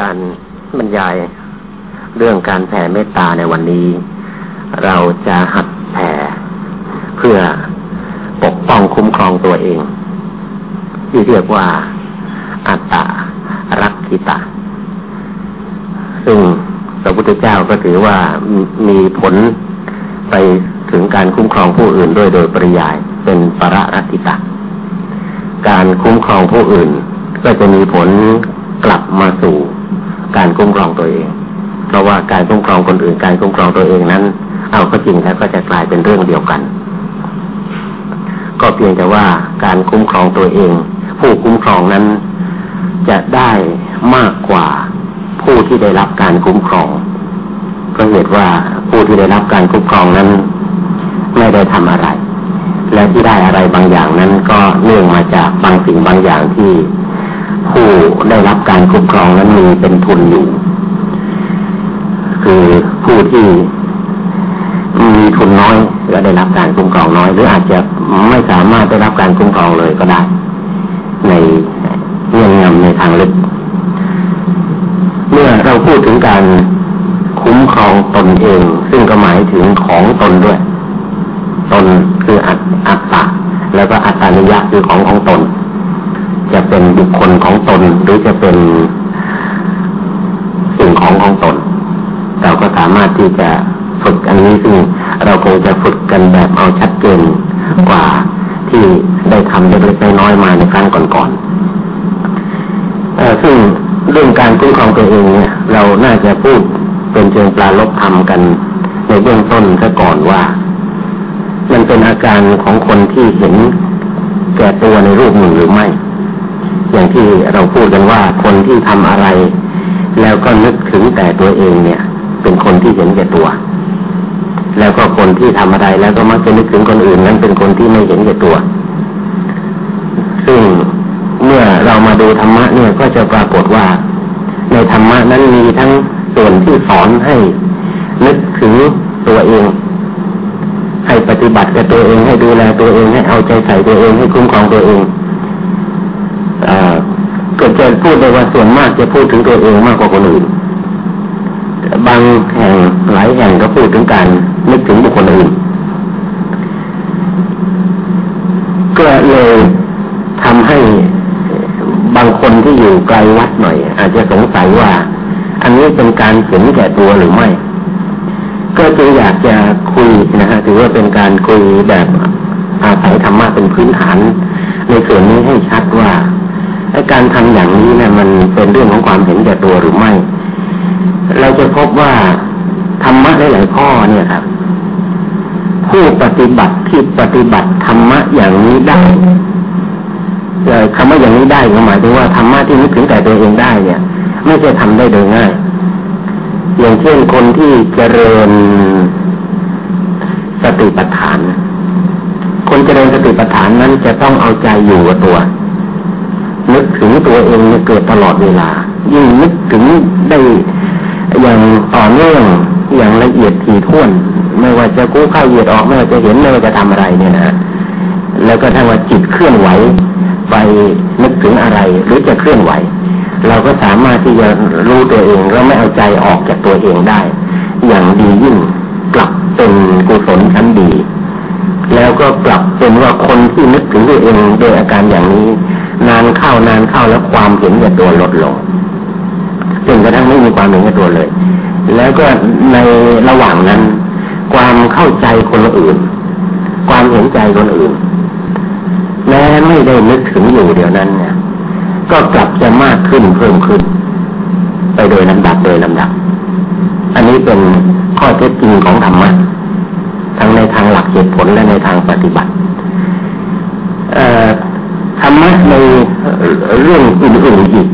การบรรยายเรื่องการแผ่เมตตาในวันนี้ เราจะหัดแผ่เพื่อปกป้องคุ้มครองตัวเอง ที่เรียกว่าอัตตารักขิตาซึ่งพระพุทธเจ้าก็ถือว่ามีผลไปถึงการคุ้มครองผู้อื่นด้วยโดยปริยายเป็นปรรัติตาการคุ้มครองผู้อื่น ก็จะมีผลกลับมาสู่ การคุ้มครองตัวเอง เพราะว่าการคุ้มครองคนอื่น การคุ้มครองตัวเองนั้น เอาก็จริงแล้วก็จะกลายเป็นเรื่องเดียวกัน ก็เพียงแต่ว่าการคุ้มครองตัวเอง ผู้คุ้มครองนั้น จะได้มากกว่าผู้ที่ได้รับการคุ้มครองเพราะเหตุว่าผู้ที่ได้รับการคุ้มครองนั้น ไม่ได้ทำอะไร และที่ได้อะไรบางอย่างนั้นก็เนื่องมาจากบางสิ่งบางอย่างที่ ผู้ได้รับการคุ้มครองนั้นมีเป็นทุนอยู่ คือผู้ที่มีทุนน้อยก็ได้รับการคุ้มครองน้อย หรืออาจจะไม่สามารถได้รับการคุ้มครองเลยก็ได้ ในเงื่อนงำในทางลึก เมื่อเราพูดถึงการคุ้มครองตนเอง ซึ่งก็หมายถึงของตนด้วย ตนคืออัตอัตตาแล้วก็อัตตานิยะคือของของตน จะเป็นบุคคลของตนหรือจะเป็นสิ่งของของตน เราก็สามารถที่จะฝึกอันนี้ซึ่งเราคงจะฝึกกันแบบเอาชัดเจนกว่าที่ได้ทำเล็กๆน้อยๆมาในครั้งก่อนๆซึ่งเรื่องการคุ้มครองตัวเองเนี่ย เราน่าจะพูดเป็นเชิงปลาลบธรรมกันในเบื้องต้นซะก่อนว่า มันเป็นอาการของคนที่เห็นแก่ตัวในรูปหนึ่งหรือไม่ อย่างที่เราพูดกันว่าคนที่ทำอะไร แล้วก็นึกถึงแต่ตัวเองเนี่ย เป็นคนที่เห็นแก่ตัว แล้วก็คนที่ทำอะไรแล้วก็มักจะนึกถึงคนอื่นนั้นเป็นคนที่ไม่เห็นแก่ตัว ซึ่งเมื่อเรามาดูธรรมะเนี่ยก็จะปรากฏว่า ในธรรมะนั้นมีทั้งส่วนที่สอนให้ นึกถึงตัวเองให้ปฏิบัติกับตัวเองให้ดูแลตัวเองให้เอาใจใส่ตัวเองให้คุ้มครองตัวเอง จะพูดในว่าส่วนมากจะพูดถึงตัวเองมากกว่าคนอื่น บางแห่งหลายแห่งก็พูดถึงการนึกถึงบุคคลอื่น ก็เลยทำให้บางคนที่อยู่ไกลวัดหน่อย อาจจะสงสัยว่า อันนี้เป็นการเห็นแก่ตัวหรือไม่ ก็จึงอยากจะคุยนะฮะถือว่าเป็นการคุยแบบอาศัยธรรมะเป็นพื้นฐาน ในส่วนนี้ให้ชัดว่า การทำอย่างนี้เนี่ยมันเป็นเรื่องของความเห็นแก่ตัวหรือไม่ เราจะพบว่าธรรมะหลายข้อเนี่ยครับ ผู้ปฏิบัติที่ปฏิบัติธรรมะอย่างนี้ได้คำว่าอย่างนี้ได้หมายถึงว่าธรรมะที่นึกถึงแต่ตัวเองได้เนี่ย ไม่ใช่ทำได้โดยง่าย อย่างเช่นคนที่เจริญสติปัฏฐาน คนเจริญสติปัฏฐานนั้นจะต้องเอาใจอยู่กับตัว นึกถึงตัวเองเนี่ยเกิดตลอดเวลา ยิ่งนึกถึงได้อย่างต่อเนื่องอย่างละเอียดถี่ถ้วน ไม่ว่าจะกู้ข้าวเหยียดออกไม่ว่าจะเห็นไม่ว่าจะทำอะไรเนี่ยนะแล้วก็ถ้าว่าจิตเคลื่อนไหวไปนึกถึงอะไร หรือจะเคลื่อนไหว เราก็สามารถที่จะรู้ตัวเองแล้วไม่เอาใจออกจากตัวเองได้ อย่างดียิ่งกลับเป็นกุศลชั้นดี แล้วก็กลับเป็นว่าคนที่นึกถึงตัวเองโดยอาการอย่างนี้ นานเข้านานเข้าแล้วความเห็นแก่ตัวลดลงจนกระทั่งไม่มีความเห็นแก่ตัวเลย แล้วก็ในระหว่างนั้น ความเข้าใจคนอื่น ความเห็นใจคนอื่นแม้ไม่ได้นึกถึงอยู่เดี๋ยวนั้นเนี่ย ก็กลับจะมากขึ้นเพิ่มขึ้น ไปโดยลำดับโดยลำดับ อันนี้เป็นข้อเท็จจริงของธรรมะทั้งในทางหลักเหตุผลและในทางปฏิบัติธ รรมะในเรื่องอื่นๆอีก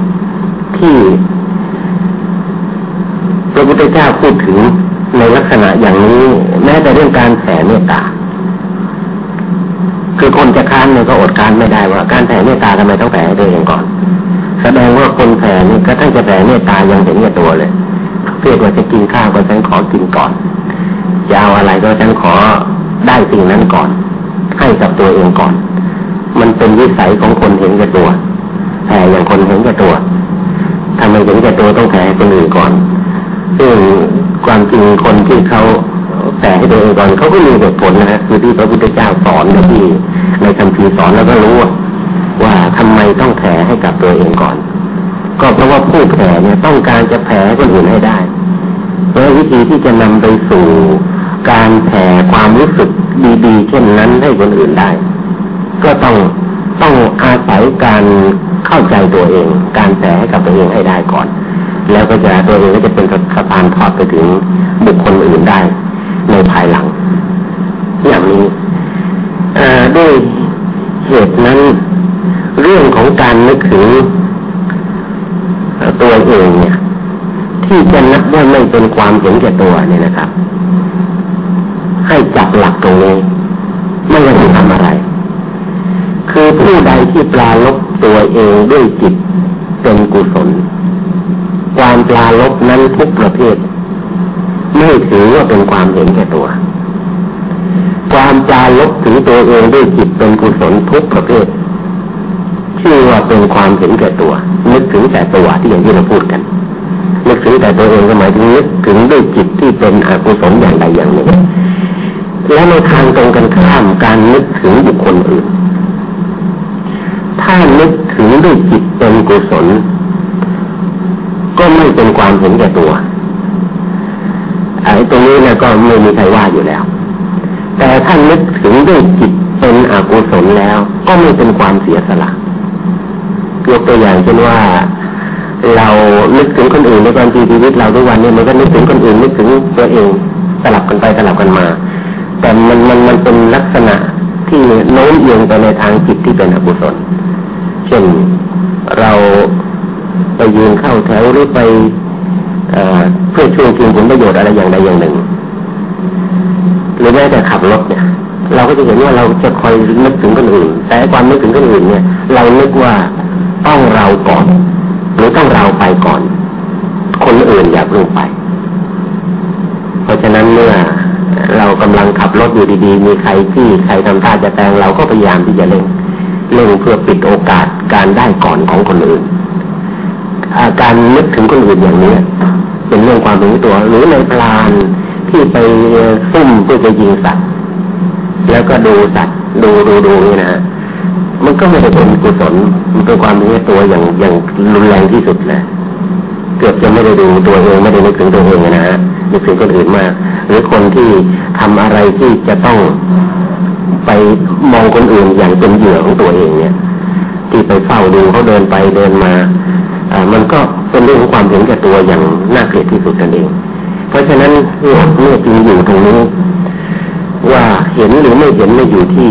ที่พระพุทธเจ้าพูดถึงในลักษณะอย่างนี้ แม้แต่เรื่องการแผ่เมตตา คือคนจะค้านเนี่ยก็อดค้านไม่ได้ว่าการแผ่เมตตาทำไมต้องแผ่ตัวเองก่อน แสดงว่าคนแผ่นี่ก็ทั้งจะแผ่เมตตายังเห็นแก่ตัวเลยเพื่อว่าจะกินข้าวก็ฉันขอกินก่อนจะเอาอะไรก็ฉันขอได้สิ่งนั้นก่อน ให้กับตัวเองก่อน มันเป็นวิสัยของคนเห็นแก่ตัวแต่อย่างคนเห็นแก่ตัวทำไมเห็นแก่ตัวต้องแผ่ให้คนอื่นก่อน ซึ่งความจริงคนที่เขาแผ่ให้ตัวเองก่อนเขาก็มีเหตุผลนะฮะคือที่พระพุทธเจ้าสอนกับที่ในคำพีสอนแล้วก็รู้ว่าทำไมต้องแผ่ให้กับตัวเองก่อน ก็เพราะว่าผู้แผ่เนี่ยต้องการจะแผ่คนอื่นให้ได้เพราะวิธีที่จะนำไปสู่การแผ่ความรู้สึกดีๆเช่นนั้นให้คนอื่นได้ ก็ต้องต้องอาศัยการเข้าใจตัวเอง การแผ่ให้กับตัวเองให้ได้ก่อน แล้วก็จะตัวเองก็จะเป็นสะพานทอดไปถึงบุคคลอื่นได้ ในภายหลัง อย่างนี้ด้วยเหตุนั้น เรื่องของการนึกถึงตัวเองเนี่ย ที่จะนับว่าไม่เป็นความเห็นแก่ตัวเนี่ยนะครับ ให้จับหลักตรงนี้ ไม่ว่าจะทำอะไร คือผู้ใดที่ปลาลบตัวเองด้วยจิตเป็นกุศล ความปลาลบนั้นทุกประเภท ไม่ถือว่าเป็นความเห็นแก่ตัว ความปลาลบถึงตัวเองด้วยจิตเป็นกุศลทุกประเภท ชื่อว่าเป็นความเห็นแก่ตัว นึกถึงแต่ตัวที่อย่างที่เราพูดกันนึกถึงแต่ตัวเองก็หมายถึงนึกถึงด้วยจิตที่เป็นอกุศลอย่างใดอย่างหนึ่งและในทางตรงกันข้ามการนึกถึงบุคคลอื่น ถ้านึกถึงด้วยจิตเป็นกุศล ก็ไม่เป็นความเห็นแก่ตัวไอ้ตรงนี้นะก็ไม่มีใครว่าอยู่แล้ว แต่ถ้านึกถึงด้วยจิตเป็นอกุศลแล้ว ก็ไม่เป็นความเสียสละยกตัวอย่างเช่นว่าเรานึกถึงคนอื่นในการชีวิตเราทุกวันเนี้มันก็นึกถึงคนอื่นนึกถึงตัวเองสลับกันไปสลับกันมา แต่มันมันมันเป็นลักษณะที่โน้มเอียงไปในทางจิตที่เป็นอกุศล เช่นเราไปยืนเข้าแถวหรือไปเพื่อช่วยกินผลประโยชน์อะไรอย่างใดอย่างหนึ่ง หรือแม้แต่ขับรถเนี่ย เราก็จะเห็นว่าเราจะคอยนึกถึงคนอื่น แต่ความนึกถึงคนอื่นเนี่ย เรานึกว่าต้องเราก่อน หรือต้องเราไปก่อน คนอื่นอย่าเพิ่งไป เพราะฉะนั้นเมื่อเรากำลังขับรถอยู่ดีๆ มีใครที่ใครทำท่าจะแซงเราก็พยายามที่จะเล่ง เล่งเพื่อปิดโอกาสการได้ก่อนของคนอื่น อาการนึกถึงคนอื่นอย่างนี้เป็นเรื่องความรู้ตัว หรือในพลานที่ไปซุ่มเพื่อจะยิงสัตว์ แล้วก็ดูสัตว์ดูดูดูนี่นะมันก็ไม่ได้เป็นกุศลมันเป็นความรู้ตัวอย่างอย่างรุนแรงที่สุดเลยเกือบจะไม่ได้ดูตัวเองไม่ได้นึกถึงตัวเองนะฮะนึกถึงคนอื่นมาก หรือคนที่ทำอะไรที่จะต้อง ไปมองคนอื่นอย่างเป็นเหยื่อของตัวเองเนี่ย ที่ไปเฝ้าดูเขาเดินไปเดินมาอ่ามันก็เป็นเรื่องของความเห็นแก่ตัวอย่างน่าเกลียดที่สุดนั่นเอง เพราะฉะนั้นหลักเมื่อจริงอยู่ตรงนี้ ว่าเห็นหรือไม่เห็นไม่อยู่ที่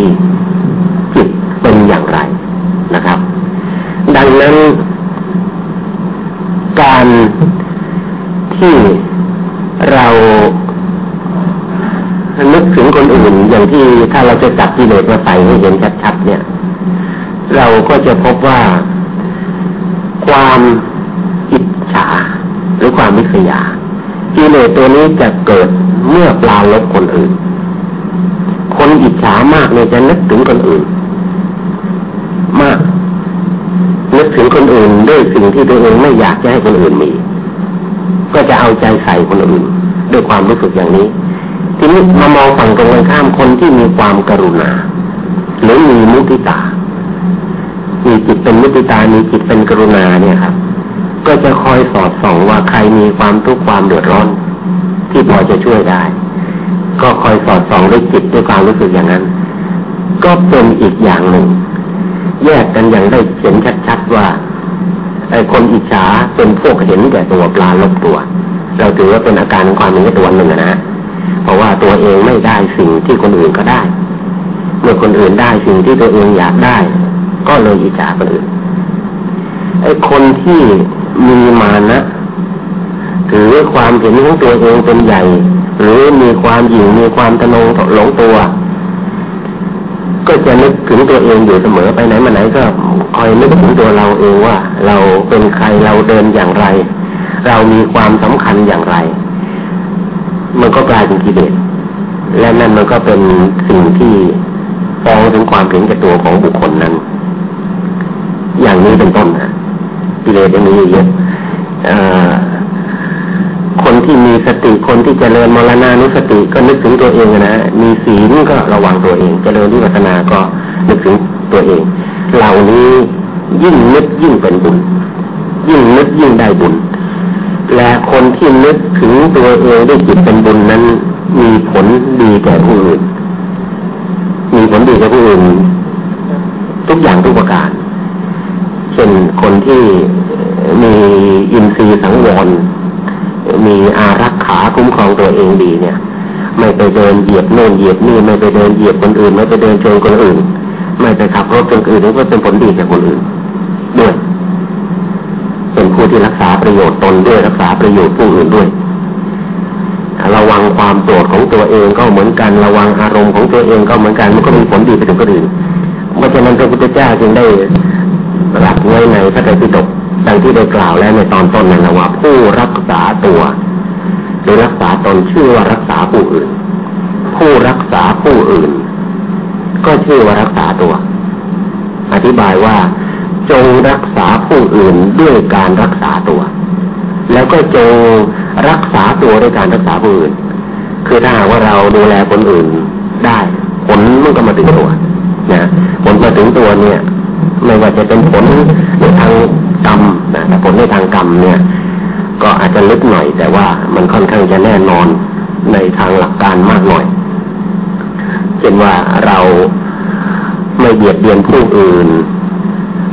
จิตเป็นอย่างไรนะครับ ดังนั้น การที่เรา นึกถึงคนอื่นอย่างที่ถ้าเราจะจับกิเลสมาใส่ให้เห็นชัดๆเนี่ย เราก็จะพบว่าความอิจฉาหรือความมิษยากิเลสตัวนี้จะเกิดเมื่อปลาลบคนอื่น คนอิจฉามากเนี่ยจะนึกถึงคนอื่น มาก นึกถึงคนอื่นด้วยสิ่งที่ตัวเองไม่อยากจะให้คนอื่นมี ก็จะเอาใจใส่คนอื่น ด้วยความรู้สึกอย่างนี้ ทีนี้มามองฝั่งตรงกันข้ามคนที่มีความกรุณา หรือมีมุติตา มีจิตเป็นมุติตา มีจิตเป็นกรุณาเนี่ยครับ ก็จะคอยสอดส่องว่าใครมีความทุกข์ความเดือดร้อน ที่พอจะช่วยได้ ก็คอยสอดส่องด้วยจิตด้วยความรู้สึกอย่างนั้น ก็เป็นอีกอย่างหนึ่ง แยกกันอย่างได้เห็นชัดๆว่าไอ้คนอิจฉาเป็นพวกเห็นแก่ตัวปลาลบตัว เราถือว่าเป็นอาการของความเห็นแก่ตัวหนึ่งนะเพ ราะว่าตัวเองไม่ได้สิ่งที่คนอื่นก็ได้ เมื่อคนอื่นได้สิ่งที่ตัวเองอยากได้ ก็เลยอิจฉาคนอื่นไอ้คนที่มีมานะถือความเห็นของตัวเองเป็นใหญ่ หรือมีความหยิ่งมีความตะนงหลงตัว ก็จะนึกถึงตัวเองอยู่เสมอไปไหนมาไหนก็คอยนึกถึงตัวเราเองว่า เราเป็นใครเราเดินอย่างไร เรามีความสำคัญอย่างไร มันก็กลายเป็นกิเลสและนั่นมันก็เป็นสิ่งที่ฟ้องถึงความเห็นแก่ตัวของบุคคลนั้น อย่างนี้เป็นต้นนะกิเลสยังมีเยอะคนที่มีสติคนที่เจริญมรณานุสติก็นึกถึงตัวเองนะมีศีลก็ระวังตัวเองเจริญวิปัสสนาก็นึกถึงตัวเอง เหล่านี้ยิ่งนึกยิ่งเป็นบุญ ยิ่งนึกยิ่งได้บุญ และคนที่นึกถึงตัวเองด้วยจิตเป็นบุญนั้น มีผลดีแก่ผู้อื่น มีผลดีแก่ผู้อื่น ทุกอย่างทุกประการ เช่นคนที่มีอินทรีย์สังวร มีอารักขาคุ้มครองตัวเองดีเนี่ย ไม่ไปเดินเหยียบโน่นเหยียบนี่ไม่ไปเดินเหยียบคนอื่น ไม่ไปเดินชนคนอื่น ไม่ไปขับรถคนอื่นนี่ก็เป็นผลดีแก่คนอื่นด้วยเป็น ผู้ที่รักษาประโยชน์ตนด้วยรักษาประโยชน์ผู้อื่นด้วย ระวังความโกรธของตัวเองก็เหมือนกันระวังอารมณ์ของตัวเองก็เหมือนกันมันก็มีผลดีไปถึงคนอื่นเพราะฉะนั้นพระพุทธเจ้าจึงได้รับไว้ในพระไตรปิฎกดังที่ได้กล่าวแล้วในตอนต้นนั้นว่าผู้รักษาตัวหรือรักษาตนชื่อว่ารักษาผู้อื่น ผู้รักษาผู้อื่น ก็ชื่อว่ารักษาตัว อธิบายว่า จงรักษาผู้อื่นด้วยการรักษาตัว แล้วก็จงรักษาตัวด้วยการรักษาผู้อื่น คือถ้าหากว่าเราดูแลคนอื่นได้ ผลมันก็มาถึงตัวนะผลมาถึงตัวเนี่ย ไม่ว่าจะเป็นผลในทางกรรมนะแต่ผลในทางกรรมเนี่ย ก็อาจจะลึกหน่อย แต่ว่ามันค่อนข้างจะแน่นอนในทางหลักการมากหน่อยเช่นว่าเราไม่เบียดเบียนผู้อื่น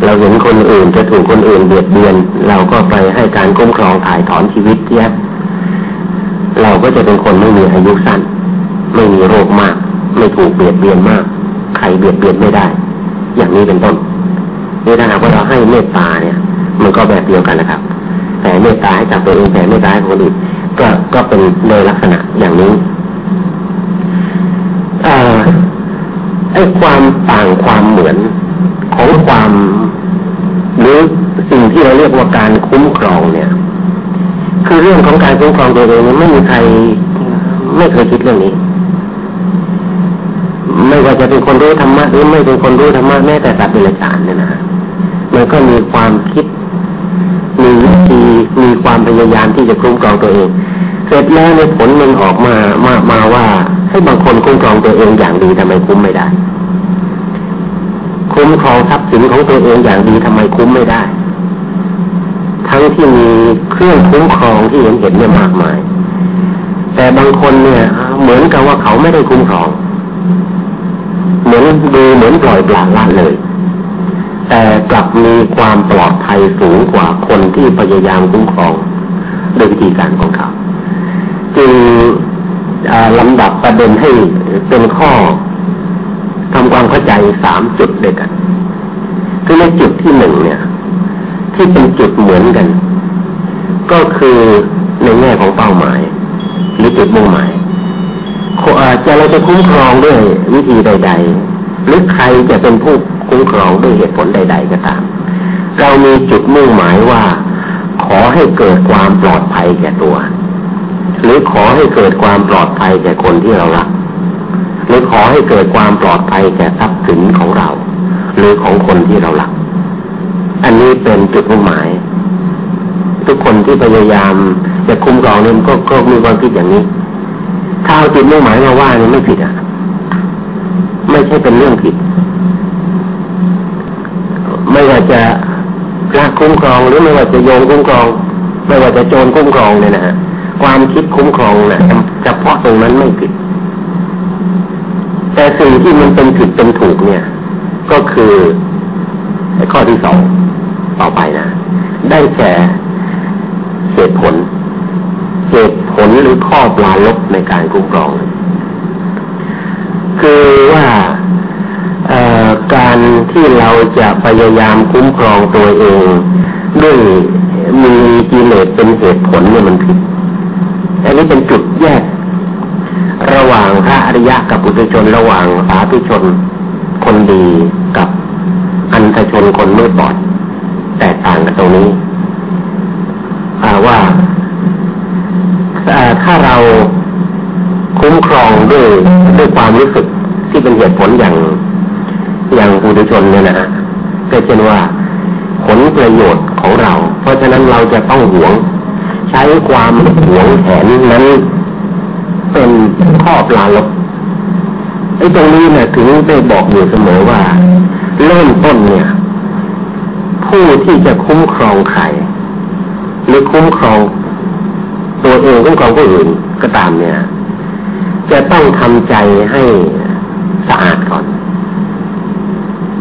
เราเห็นคนอื่นจะถูกคนอื่นเบียดเบียน เราก็ไปให้การคุ้มครองถ่ายถอนชีวิตเนี่ยเราก็จะเป็นคนไม่มีอายุสั้น ไม่มีโรคมาก ไม่ถูกเบียดเบียนมาก ใครเบียดเบียนไม่ได้ อย่างนี้เป็นต้นนี่ถ้าหากว่าเราให้เมตตาเนี่ย มันก็แบบเดียวกันนะครับ แต่เมตตาให้กับตัวเองแต่เมตตาให้คนอื่นก็ก็เป็นโดยลักษณะอย่างนี้ไอ้ความต่างความเหมือน ของความหรือสิ่งที่เราเรียกว่าการคุ้มครองเนี่ย คือเรื่องของการคุ้มครองตัวเองไม่มีใครไม่เคยคิดเรื่องนี้ ไม่ว่าจะเป็นคนรู้ธรรมะหรือไม่เป็นคนรู้ธรรมะแม้แต่สัตว์เดรัจฉานเนี่ยนะมันก็มีความคิดมีวิธีมีความพยายามที่จะคุ้มครองตัวเอง เสร็จแล้วในผลมันออกมามามาว่าให้บางคนคุ้มครองตัวเองอย่างดีทำไมคุ้มไม่ได้ คุ้มครองทรัพย์สินของตัวเองอย่างดีทำไมคุ้มไม่ได้ ทั้งที่มีเครื่องคุ้มครองที่เห็นเห็นเนี่ยมากมาย แต่บางคนเนี่ย เหมือนกับว่าเขาไม่ได้คุ้มครอง เหมือนดูเหมือนปล่อยปละละเลย แต่กลับมีความปลอดภัยสูงกว่าคนที่พยายามคุ้มครองด้วยวิธีการของเขาจึงลำดับประเด็นให้เป็นข้อ ทำความเข้าใจสามจุดเด็กัน คือในจุดที่หนึ่งเนี่ย ที่เป็นจุดเหมือนกัน ก็คือในแง่ของเป้าหมาย หรือจุดมุ่งหมายจะเราจะคุ้มครองด้วยวิธีใด ๆ หรือใครจะเป็นผู้คุ้มครองด้วยเหตุผลใด ๆ ก็ตาม เรามีจุดมุ่งหมายว่า ขอให้เกิดความปลอดภัยแก่ตัว หรือขอให้เกิดความปลอดภัยแก่คนที่เรารัก หรือขอให้เกิดความปลอดภัยแก่ทรัพย์สินของเรา หรือของคนที่เรารัก อันนี้เป็นจุดมุ่งหมาย ทุกคนที่พยายามจะคุ้มครองเนี่ยก็ก็มีความคิดอย่างนี้ ถ้าเอาจุดมุ่งหมายมาว่านี่ไม่ผิดอะ ไม่ใช่เป็นเรื่องผิด ไม่ว่าจะพระคุ้มครองหรือไม่ว่าจะโยงคุ้มครอง ไม่ว่าจะโจรคุ้มครองเนี่ยนะฮะความคิดคุ้มครองนะ่ะเฉพาะตรงนั้นไม่ผิด แต่สิ่งที่มันเป็นผิดเป็นถูกเนี่ย ก็คือข้อที่สองต่อไปนะ ได้แก่เหตุผลเหตุผลหรือข้อปลาลบในการคุ้มครอง คือว่าการที่เราจะพยายามคุ้มครองตัวเองด้วยมีกิเลสเป็นเหตุผลเนี่ยมันผิด อันนี้เป็นจุดแยก พระอริยะกับปุถุชนระหว่างสาธุชน คนดีกับอันธชนคนมืดบอด แตกต่างกันตรงนี้ว่าถ้าเราคุ้มครองด้วยด้วยความรู้สึกที่เป็นเหตุผลอย่างอย่างปุถุชนเนี่ยนะฮะก็เช่นว่าผลประโยชน์ของเรา เพราะฉะนั้นเราจะต้องหวง ใช้ความหวงแหนนั้นเป็น ข้อปลาลบไอ้ตรงนี้เนี่ยถึงได้บอกอยู่เสมอว่า เริ่มต้นเนี่ย ผู้ที่จะคุ้มครองใครหรือคุ้มครอง ตัวเองคุ้มครองผู้อื่นก็ตามเนี่ย จะต้องทำใจให้สะอาดก่อน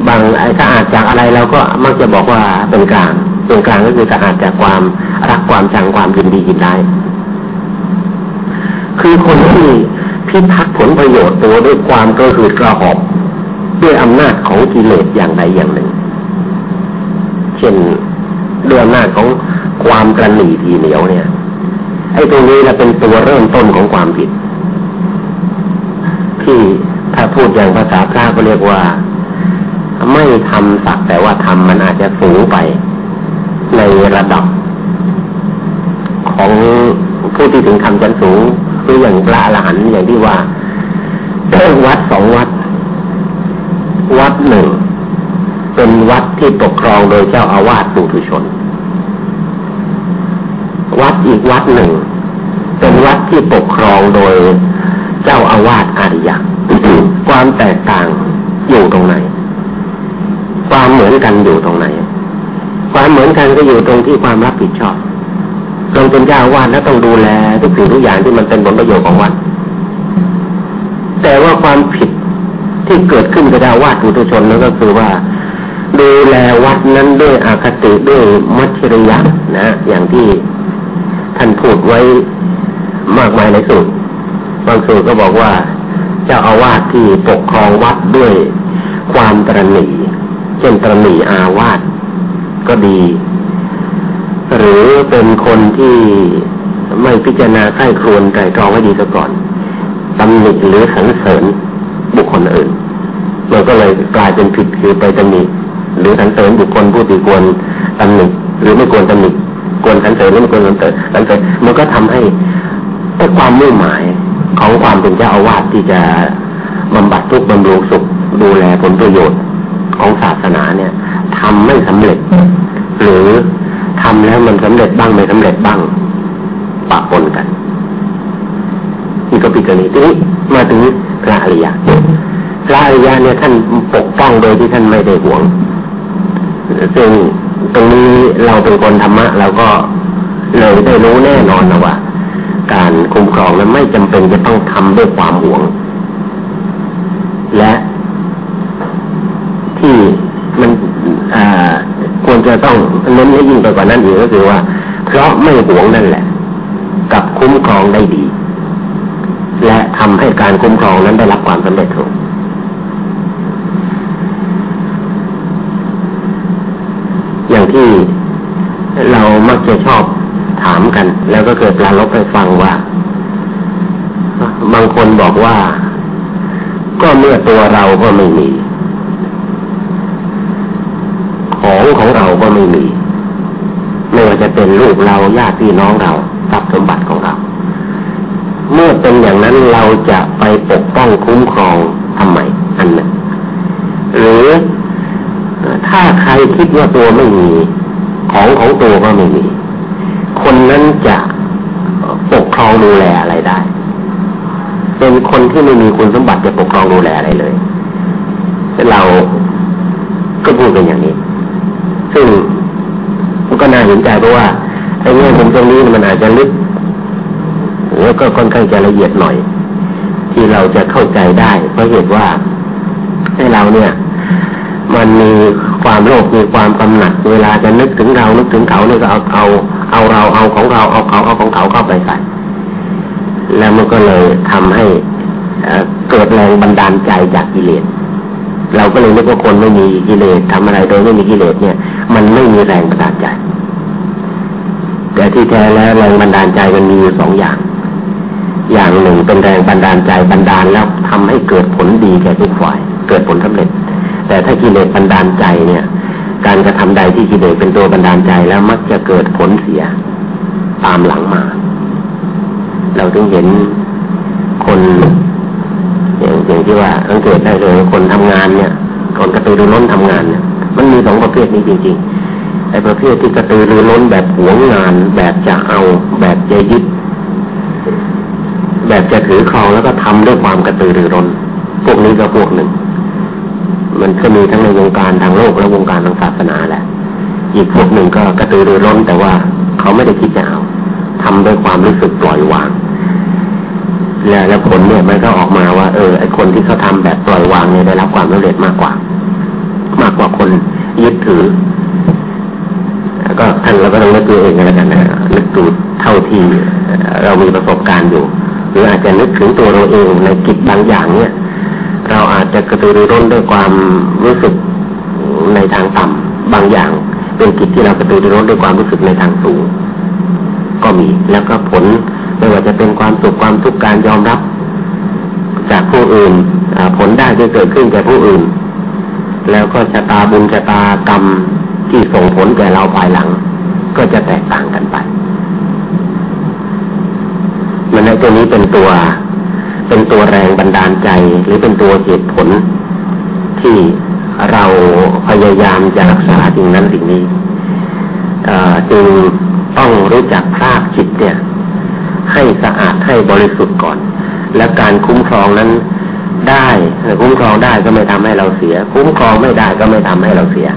บางไอ้สะอาดจากอะไรเราก็มักจะบอกว่าเป็นกลางเป็นกลางก็คือสะอาดจากความรักความชังความยินดียินได้คือคนที่ พิทักษ์ผลประโยชน์ตัวด้วยความกระหืดกระหอบด้วยอำนาจของกิเลสอย่างใดอย่างหนึ่ง เช่นด้วยอำนาจของความกระหนี่ทีเหนียวเนี่ย ไอ้ตรงนี้แหละเป็นตัวเริ่มต้นของความผิด ที่ถ้าพูดอย่างภาษาพระก็เรียกว่า ไม่ทำสักแต่ว่าทำมันอาจจะสูงไป ในระดับ ของผู้ที่ถึงทำชั้นสูง คืออย่างพระอรหันต์อย่างที่ว่าวัดสองวัด วัดหนึ่ง เป็นวัดที่ปกครองโดยเจ้าอาวาสปุถุชน วัดอีกวัดหนึ่ง เป็นวัดที่ปกครองโดยเจ้าอาวาสอาริยะความแตกต่างอยู่ตรงไหน ความเหมือนกันอยู่ตรงไหน ความเหมือนกันก็อยู่ตรงที่ความรับผิดชอบ ทรงเป็นเจ้าวาดแล้วต้องดูแลทุกสิ่งทุกอย่างที่มันเป็นผลประโยชน์ของวัด แต่ว่าความผิดที่เกิดขึ้นกับเจ้าวาดปุถุชนนั่นก็คือว่า ดูแลวัดนั้นด้วยอาคติด้วยมัชริยะนะอย่างที่ท่านพูดไว้มากมายในสูตรบางสูตรก็บอกว่าเจ้าอาวาสที่ปกครองวัดด้วยความตรณีเช่นตรณีอาวาสก็ดี หรือเป็นคนที่ไม่พิจารณาใกล้ครวนไก่ตรองไว้ดีซะก่อนตำหนิหรือสรรเสริญบุคคลอื่นมันก็เลยกลายเป็นผิดคือไปตำหนิหรือสรรเสริญบุคคลผู้ที่ควรตำหนิหรือไม่ควรตำหนิควรสรรเสริญหรือไม่ควรสรรเสริญสรรเสริญมันก็ทำให้ความมุ่งหมายของความเป็นเจ้าอาวาสที่จะบำบัดทุกข์บำรุงสุขดูแลผลประโยชน์ของศาสนาเนี่ยทำไม่สำเร็จ หรือ ทำแล้วมันสำเร็จบ้างไม่สำเร็จบ้างปะปนกันนี่ก็พิจารณาทีนี้มาถึงพระอริยะพระอริยะเนี่ยท่านปกป้องโดยที่ท่านไม่ได้หวง ซึ่งตรงนี้เราเป็นคนธรรมะเราก็เลยได้รู้แน่นอนนะว่า การคุ้มครองนั้นไม่จำเป็นจะต้องทำด้วยความหวง และ ที่มันอ่าควร จะต้องเน้นให้ยิ่งไปกว่านั้นอีกก็คือว่า เพราะไม่หวงนั่นแหละ กับคุ้มครองได้ดี และทำให้การคุ้มครองนั้นได้รับความสำเร็จถูกอย่างที่เรามักจะชอบถามกัน แล้วก็เกิดปลาลบไปฟังว่า บางคนบอกว่า ก็เมื่อตัวเราก็ไม่มีขอ งของเราก็ไม่มีไม่ว่าจะเป็นลูกเราญาติพี่น้องเราทรัพย์สมบัติของเรา เมื่อเป็นอย่างนั้นเราจะไปปกป้องคุ้มครองทำไมอันนั้นหรือถ้าใครคิดว่าตัวไม่มีของของตัวก็ไม่มี คนนั้นจะปกครองดูแลอะไรได้ เป็นคนที่ไม่มีคุณสมบัติจะปกครองดูแลอะไรเลยเราก็พูดเป็นอย่างนี้ ซึ่งมันก็น่าเห็นใจเพราะว่าไอ้เงื่อนตรงนี้มันอาจจะลึกแล้วก็ค่อนข้างจะละเอียดหน่อย ที่เราจะเข้าใจได้เพราะเหตุว่าให้เราเนี่ย มันมีความโลภมีความกำหนัด เวลาจะนึกถึงเรานึกถึงเขาเนี่ยก็เอาเอาเอาเราเอาของเราเอาเขาเอาของเขาเข้าไปใส่แล้วมันก็เลยทำให้เกิดแรงบันดาลใจจากกิเลส เราก็เลยนึกว่าคนไม่มีกิเลสทำอะไรโดยไม่มีกิเลสเนี่ย มันไม่มีแรงบันดาลใจ แต่ที่แท้แล้วแรงบันดาลใจมันมีอยู่สองอย่าง อย่างหนึ่งเป็นแรงบันดาลใจบันดาลแล้วทำให้เกิดผลดีแก่ทุกฝ่าย เกิดผลสำเร็จ แต่ถ้ากิเลสบันดาลใจเนี่ย การกระทำใดที่กิเลสเป็นตัวบันดาลใจแล้วมักจะเกิดผลเสียตามหลังมา เราถึงเห็นคน ที่ว่าสังเกตได้เลยคนทำงานเนี่ยคนกระตือรือร้นทำงานเนี่ยมันมีสองประเภทนี้จริงๆไอ้ประเภทที่กระตือรือร้นแบบหวงงาน แบบจะเอา แบบจะยึดแบบจะถือครองแล้วก็ทำด้วยความกระตือรือร้น พวกนี้ก็พวกหนึ่ง มันก็มีทั้งในวงการทางโลกและวงการทางศาสนาแหละ อีกพวกหนึ่งก็กระตือรือร้นแต่ว่าเขาไม่ได้คิดจะเอาทำด้วยความรู้สึกปล่อยวาง แล้วผลเนี่ยมันก็ออกมาว่า เออไอคนที่เขาทาแบบปล่อยวางเนี่ยได้รับความสำเร็จมากกว่า มากกว่าคนยึดถือก็ท่านเราก็ต้องนึกดูเองแล้วกันนะนึกดูเท่าที่เรามีประสบการณ์อยู่ หรืออาจจะนึกถึงตัวเราเองในกิจบางอย่างเนี่ย เราอาจจะกระตือรือร้นด้วยความรู้สึกในทางต่ำบางอย่าง เป็นกิจที่เรากระตือรือร้นด้วยความรู้สึกในทางสูง ก็มีแล้วก็ผล ไม่ว่าจะเป็นความสุขความทุกข์การยอมรับ จากผู้อื่นผลได้ที่เกิดขึ้นจากผู้อื่น แล้วก็ชะตาบุญชะตากรรมที่ส่งผลแก่เราภายหลัง ก็จะแตกต่างกันไป มันในตัวนี้เป็นตัว เป็นตัวแรงบันดาลใจ หรือเป็นตัวเหตุผลที่เราพยายามจะรักษาสิ่งนั้นสิ่งนี้จึงต้องรู้จักภาคจิตเนี่ย ให้สะอาดให้บริสุทธิ์ก่อน และการคุ้มครองนั้นได้คุ้มครองได้ก็ไม่ทำให้เราเสีย คุ้มครองไม่ได้ก็ไม่ทำให้เราเสีย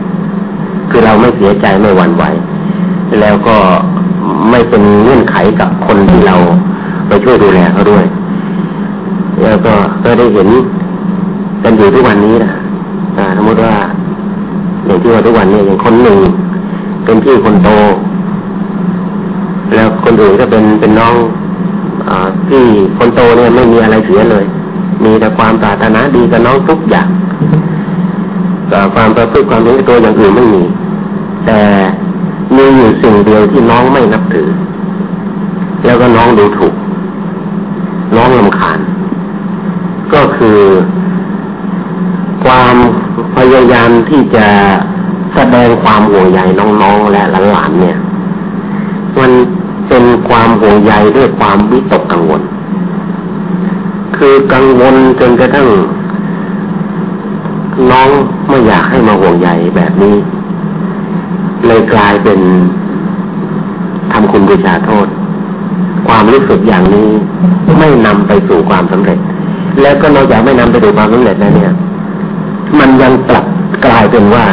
คือเราไม่เสียใจไม่หวั่นไหว แล้วก็ไม่เป็นเงื่อนไขกับคนที่เราไปช่วยดูแลเขาด้วย แล้วก็ก็ได้เห็นกันอยู่ทุกวันนี้นะสมมติว่าอย่างที่ว่าทุกวันนี้อย่างคนหนึ่งเป็นพี่คนโต แล้วคนอื่นก็เป็นเป็นน้องอพี่คนโตเนี่ยไม่มีอะไรเสียเลย มีแต่ความปรารถนาดีกับน้องทุกอย่างความประพฤติความเป็นตัวอย่างอื่นไม่มี แต่มีอยู่สิ่งเดียวที่น้องไม่นับถือ แล้วก็น้องดูถูก น้องลำคาญ ก็คือความพยายามที่จะแสดงความห่วงใยน้องๆและหลานๆเนี่ย มัน เป็นความห่วงใยด้วยความวิตกกังวล คือกังวลจนกระทั่ง น้องไม่อยากให้มาห่วงใยแบบนี้ เลยกลายเป็นทำคุณบูชาโทษ ความรู้สึกอย่างนี้ไม่นำไปสู่ความสำเร็จ แล้วก็นอกจากไม่นำไปสู่ความสำเร็จแล้วเนี่ย มันยังกลับกลายเป็นว่า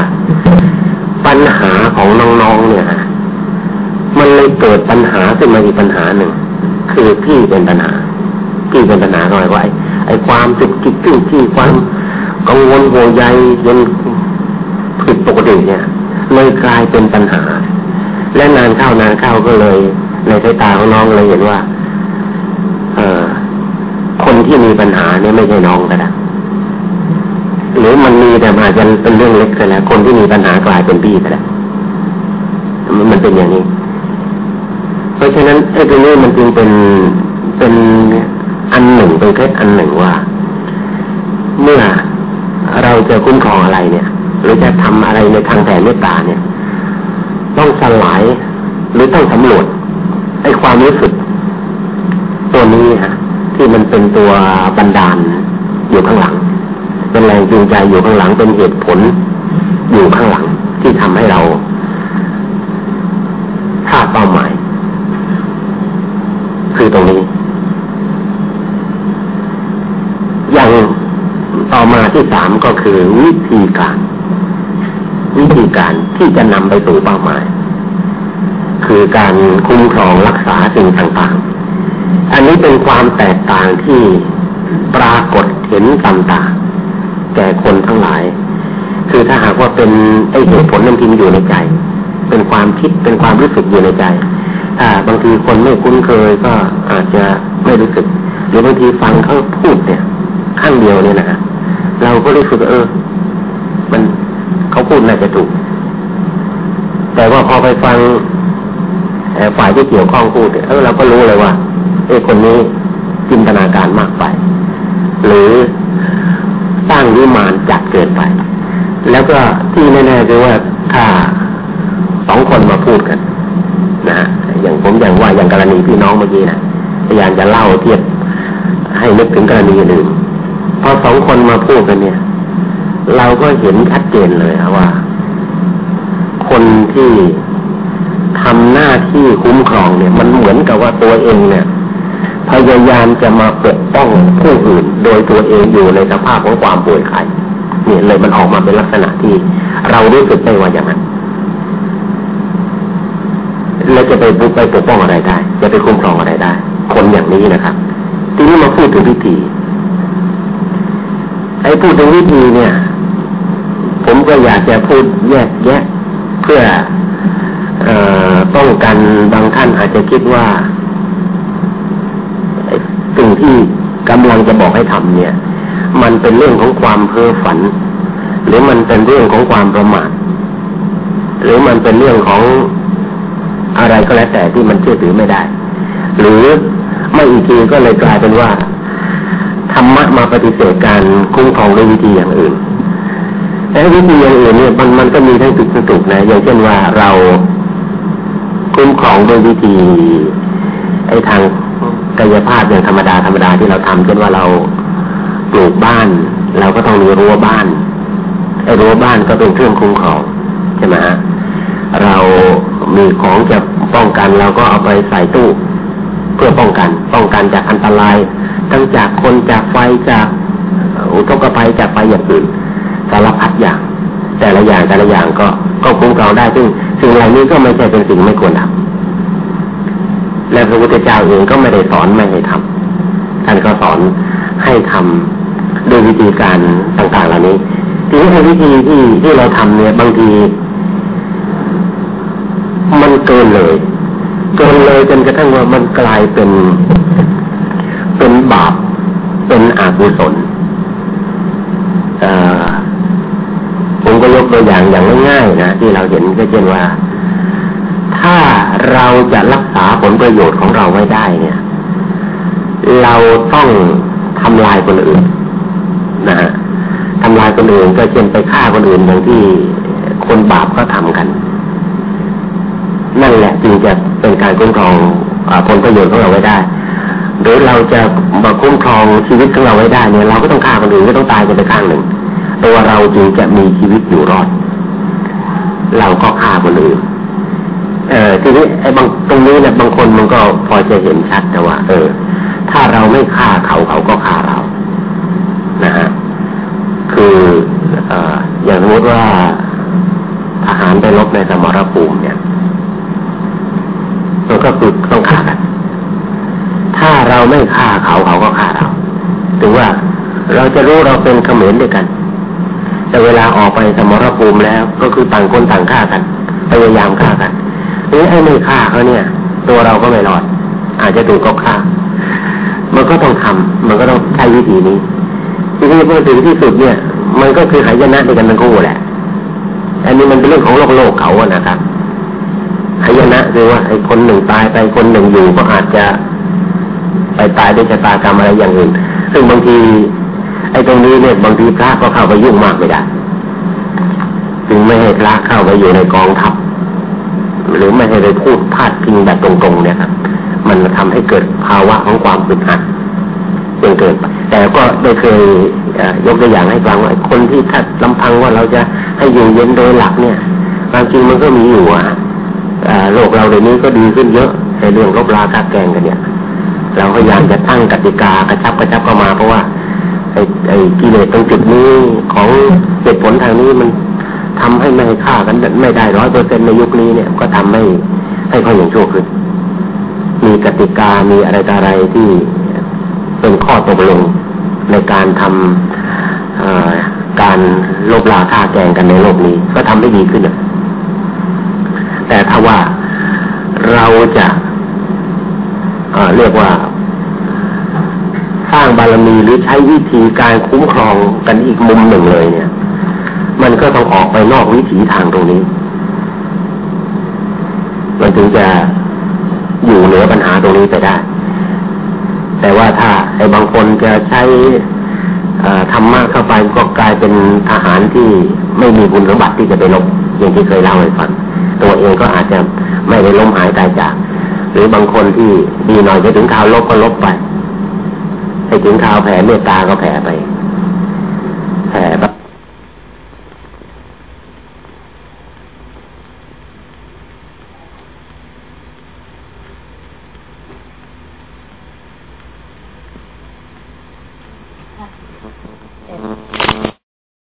ปัญหาของน้องๆเนี่ย มันเลยเกิดปัญหาขึ้นมาอีกปัญหาหนึ่ง คือพี่เป็นปัญหาพี่เป็นปัญหาหน่อยว่าไอ้ความจุกจิกที่ความกังวลห่วงใยจนผิดปกติเนี่ยเลยกลายเป็นปัญหา และนานเข้านานเข้าก็เลย ในสายตาของน้องเลยเห็นว่า เออคนที่มีปัญหาเนี่ยไม่ใช่น้องก็ได้หรือมันมีแต่อาจจะเป็นเรื่องเล็กก็แล้วคนที่มีปัญหากลายเป็นพี่ก็ได้มันเป็นอย่างนี้ ราะฉะนั้นไอ้ตรงนี้มันจึงเป็นเป็นอันหนึ่งเป็นเคล็ดอันหนึ่งว่า เมื่อเราจะคุ้มครองอะไรเนี่ย หรือจะทำอะไรในทางแผ่เมตตาเนี่ย ต้องสลายหรือต้องสำรวจไอ้ความรู้สึกตัวนี้ฮะที่มันเป็นตัวบันดาลอยู่ข้างหลัง เป็นแรงจูงใจอยู่ข้างหลังเป็นเหตุผลอยู่ข้างหลังที่ทำให้เราพลาดเป้าหมาย คือตรงนี้ อย่างต่อมา ที่สามก็คือวิธีการ วิธีการที่จะนำไปสู่เป้าหมาย คือการคุ้มครองรักษาสิ่งต่างๆ อันนี้เป็นความแตกต่างที่ปรากฏเห็นต่างๆแก่คนทั้งหลาย คือถ้าหากว่าเป็นไอเหตุผลนั้นพิมพ์อยู่ในใจ เป็นความคิดเป็นความรู้สึกอยู่ในใจถ้าบางทีคนไม่คุ้นเคยก็อาจจะไม่รู้สึก หรือบางทีฟังเขาพูดเนี่ย ข้างเดียวเนี่ยนะเรา ก็รู้สึกเออ มันเขาพูดน่าจะถูก แต่ว่าพอไปฟังฝ่ายที่เกี่ยวข้องพูดเออเราก็รู้เลยว่าไอ้คนนี้จินตนาการมากไป หรือสร้างวิมานจัดเกินไป แล้วก็ที่แน่ๆคือว่าถ้าสองคนมาพูดกันนะอย่างผมอย่างว่าอย่างกรณีพี่น้องเมื่อกี้นะพยายามจะเล่าเทียบให้นึกถึงกรณีอื่น พอสองคนมาพูดกันเนี่ย เราก็เห็นชัดเจนเลยว่า คนที่ทำหน้าที่คุ้มครองเนี่ย มันเหมือนกับว่าตัวเองเนี่ย พยายามจะมาปกป้องผู้อื่น โดยตัวเองอยู่ในสภาพของความป่วยไข้เนี่ยเลยมันออกมาเป็นลักษณะที่ เรารู้สึกได้ว่าอย่างนั้นแล้วจะไปไปปกป้องอะไรได้ จะไปคุ้มครองอะไรได้ คนอย่างนี้นะครับ ทีนี้มาพูดถึงวิธี ไอ้พูดถึงวิธีเนี่ย ผมก็อยากจะพูดแยกแยะ เพื่ออป้องกันบางท่านอาจจะคิดว่าสิ่งที่กำลังจะบอกให้ทำเนี่ย มันเป็นเรื่องของความเพ้อฝัน หรือมันเป็นเรื่องของความประมาทหรือมันเป็นเรื่องของอะไรก็แล้วแต่ที่มันเชื่อถือไม่ได้ หรือไม่อีกทีก็เลยกลายเป็นว่า ธรรมะมาปฏิเสธการคุ้มครองด้วยวิธีอย่างอื่นแต่วิธีอย่างอื่นเนี่ยมันมันก็มีทั้งถูกถูกนะอย่างเช่นว่าเราคุ้มครองด้วยวิธีไอ้ทางกายภาพอย่างธรรมดาธรรมดาที่เราทำเช่นว่าเราปลูกบ้าน เราก็ต้องมีรั้วบ้านไอ้รั้วบ้านก็เป็นเครื่องคุ้มครองใช่ไหมฮะเรามีของจะป้องกันเราก็เอาไปใส่ตู้ เพื่อป้องกัน ป้องกันจากอันตราย ทั้งจากคนจากไฟจากอุทกภัยจากไฟอย่างอื่นสารพัดอย่าง แต่ละอย่างแต่ละอย่างก็ก็คุ้มครองได้ซึ่งสิ่งเหล่านี้ก็ไม่ใช่เป็นสิ่งไม่ควรทำและพระพุทธเจ้าเองก็ไม่ได้สอนไม่ให้ทำท่านก็สอนให้ทำด้วยวิธีการต่างๆเหล่านี้ทีนี้วิธีที่ที่เราทำเนี่ยบางที มันเกินเลย เกินเลยจนกระทั่งว่ามันกลายเป็น เป็นอกุศลผมก็ยกตัวอย่างอย่างง่ายๆนะที่เราเห็นก็เช่นว่า ถ้าเราจะรักษาผลประโยชน์ของเราไว้ได้เนี่ย เราต้องทำลายคนอื่นนะฮะทำลายคนอื่นก็เช่นไปฆ่าคนอื่นอย่างที่คนบาปก็ทำกัน นั่นแหละจึงจะเป็นการคุ้มครองผลประโยชน์ของเราไว้ได้ หรือเราจะมาคุ้มครองชีวิตของเราไว้ได้เนี่ยเราก็ต้องฆ่าคนอื่นก็ต้องตายกันไปข้างหนึ่ง ตัวเราจึงจะมีชีวิตอยู่รอด เราก็ฆ่าคนอื่นเออทีนี้ไอ้บางตรงนี้เนี่ยบางคนมันก็พอจะเห็นชัดแต่ว่า เออ ถ้าเราไม่ฆ่าเขาเขาก็ฆ่าเรา นะฮะคือออย่างสมมติว่าทหารไปรบในสมรภูมิเนี่ยมันก็คือต้องฆ่ากัน เราไม่ฆ่าเขาเขาก็ฆ่าเราถึงว่าเราจะรู้เราเป็นเขมรด้วยกัน แต่เวลาออกไปสมรภูมิแล้ว ก็คือต่างคนต่างฆ่ากันพยายามฆ่ากันนี่ไอ้ไม่ฆ่าเขาเนี่ย ตัวเราก็ไม่รอด อาจจะถูกก็ฆ่า มันก็ต้องทำมันก็ต้องใช้วิธีนี้ทีนี้พอถึงที่สุดเนี่ย มันก็คือหายนะด้วยกันทั้งคู่แหละ อันนี้มันเป็นเรื่องของโลกโลกเขาอะนะครับหายนะคือว่าไอ้คนหนึ่งตายไปคนหนึ่งอยู่ก็อาจจะ ไปตายด้วยชะตากรรมอะไรอย่างอื่น ซึ่งบางที ไอ้ตรงนี้เนี่ยบางทีพระก็เข้าไปยุ่งมากไม่ได้จึงไม่ให้พระเข้าไปอยู่ในกองทัพ หรือไม่ให้ไปพูดพาดพิงแบบตรงๆเนี่ยครับมันทำให้เกิดภาวะของความอึดอัดจนเกินแต่ก็ได้เคยยกตัวอย่างให้ฟังว่าคนที่ถ้าลำพังว่าเราจะให้อยู่เย็นโดยหลักเนี่ยความจริงมันก็มีอยู่อะโลกเราเดี๋ยวนี้ก็ดีขึ้นเยอะในเรื่องรบราคาแกงกันเนี่ย เราพยายามจะตั้งกติกากระชับกระชับเข้ามา เพราะว่าไอ้ไอ้กิเลสตรงจุดนี้ของเหตุผลทางนี้มันทำให้ไม่ฆ่ากันไม่ได้ร้อยเปอร์เซ็นในยุคนี้เนี่ยก็ทำให้ให้ค่ออย่างชั่วขึ้น มีกติกามีอะไรต่ออะไรที่เป็นข้อตกลงในการทำการลบลาฆ่าแกงกันในโลกนี้ ก็ทำได้ดีขึ้นแต่ถ้าว่าเราจะเรียกว่า ร้างบารมีหรือใช้วิธีการคุ้มครองกันอีกมุมหนึ่งเลยเนี่ย มันก็ต้องออกไปนอกวิถีทางตรงนี้ มันถึงจะอยู่เหนือปัญหาตรงนี้ไปได้ แต่ว่าถ้าไอ้บางคนจะใช้ธรรมะเข้าไปก็กลายเป็นทหารที่ไม่มีบุญสมบัติที่จะไปลบอย่างที่เคยเล่าให้ฟังตัวเองก็อาจจะไม่ได้ล้มหายตายจาก หรือบางคนที่ดีหน่อยจะถึงข่าวลบก็ลบไป ไอ้ถึงข่าวแผ่เมตตาก็แผ่ไปแผ่